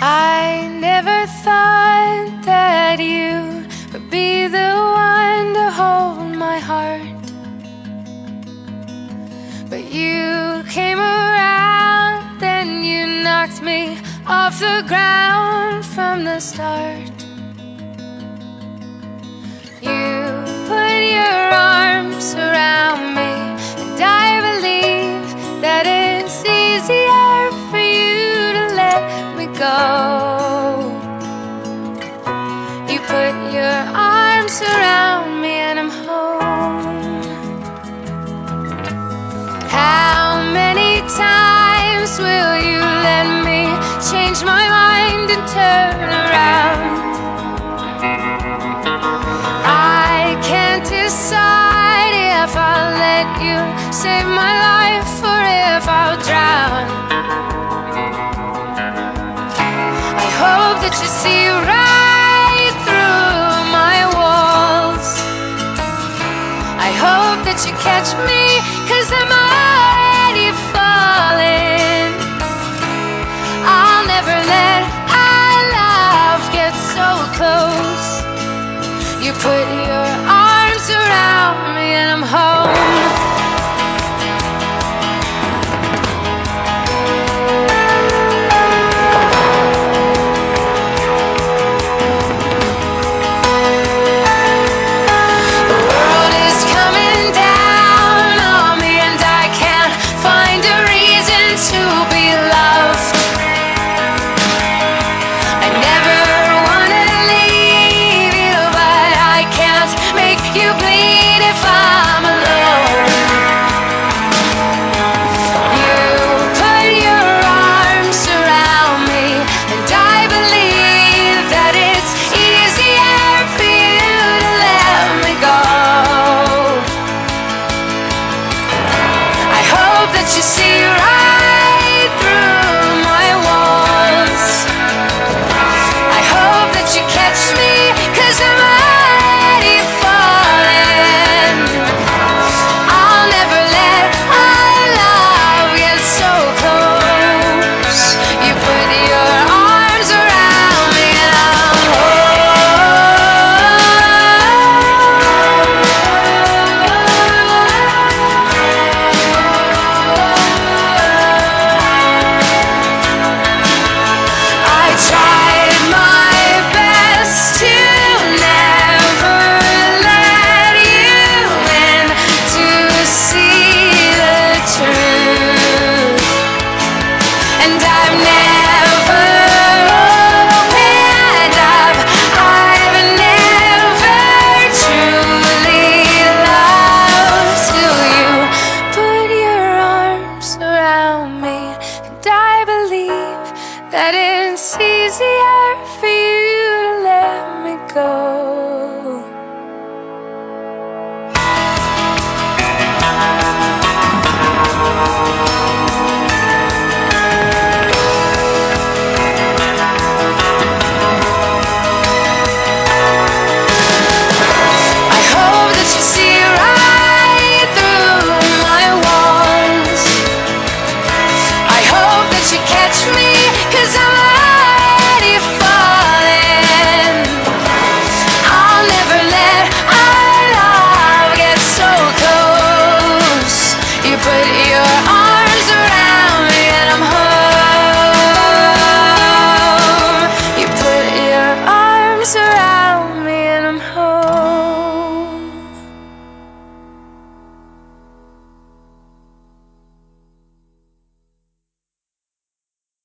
I never thought that you would be the one to hold my heart. But you came around, then you knocked me off the ground from the start. will you let me change my mind and turn around? I can't decide if I'll let you save my life or if I'll drown. I hope that you see right through my walls. I hope that you catch me, cause I'm pretty where I